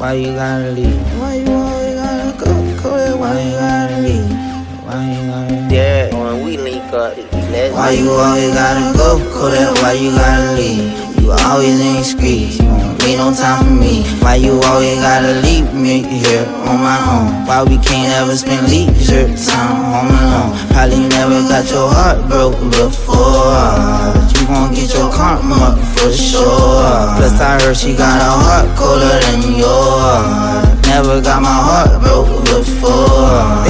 Why you gotta leave? Why you always gotta go? Kodak, why you gotta leave? Why you gotta leave? Yeah, when we link up, let's Why you always gotta go? Kodak, why you gotta leave? You always in streets, you don't no time for me. Why you always gotta leave me here on my own? Why we can't ever spend leisure time home alone? Probably never got your heart broke before. Gon' get your karma for sure. Plus I heard she got a heart colder than yours. Never got my heart broke before.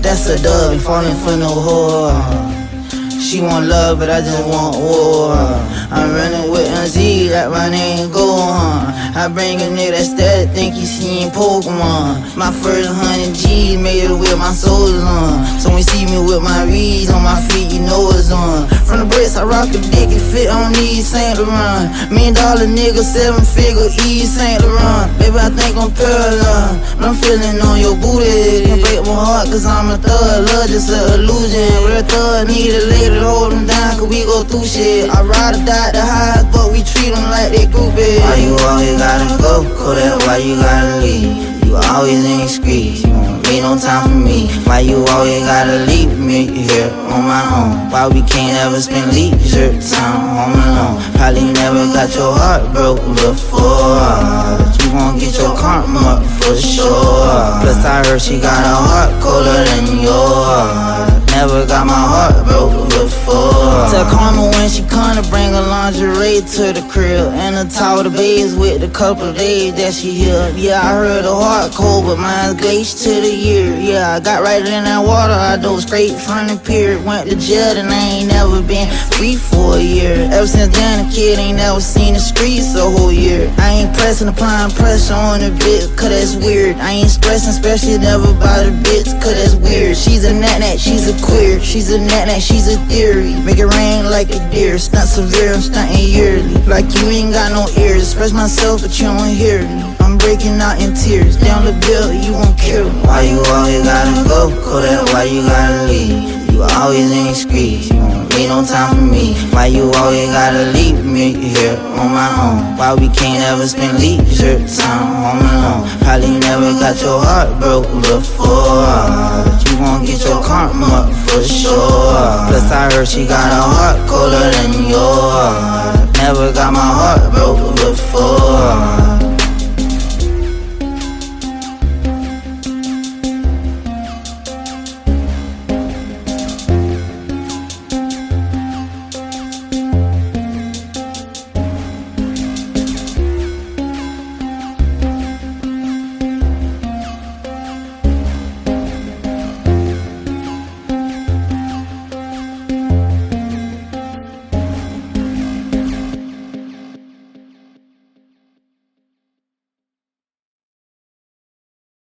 That's a dub, falling for no whore. She want love, but I just want war. I'm running with MZ like my name Gohan. I bring a nigga that stat, think he seen Pokemon. My first hundred G's made it with my soul on. So when you see me with my reeds on my feet, you know it's on. From the bricks, I rock the dick and fit on these Saint Laurent. Million dollar nigga, seven figure, E Saint Laurent. Baby, I think I'm paralyzed, I'm feeling on your booty. Can't break my heart, cause I'm a thug. Love just an illusion. Real thug, need a lady to hold him down, cause we go through shit. I ride or die the highs, but we treat them like they groupie. Why you always gotta go? Kodak, why you gotta leave? You always in streets, don't leave time for me. Why you always gotta leave me here on my own? Why we can't ever spend leisure time home alone? Probably never got your heart broke before. You gon' get your karma for sure. Plus I heard she got a heart colder than yours. Never got my heart broke before. Tell Karma when she come to bring her lingerie to the crib. And a towel the base with the couple days that she here. Yeah, I heard her heart cold, but mine's glazed to the year. Yeah, I got right in that water, I dove straight from the pier. Went to jail and I ain't never been free for a year. Ever since then, a kid ain't never seen the streets a whole year. I ain't pressing, applying pressure on the bit, cause that's weird. I ain't stressing, especially never by the bits, cause that's weird. She's a nat nat, she's a queer. She's a nat nat, she's a theory. Make it rain like a deer. Stunt severe, I'm stunting yearly. Like you ain't got no ears. Express myself, but you don't hear me. I'm breaking out in tears. Down the bill, you won't kill me. Why you always gotta go? Kodak, why you gotta leave? You always in streets, you leave no time for me. Why you always gotta leave me here on my own? Why we can't ever spend leisure time home alone? Probably never got your heart broke before. You gon' get your karma for sure. I heard she got a heart colder than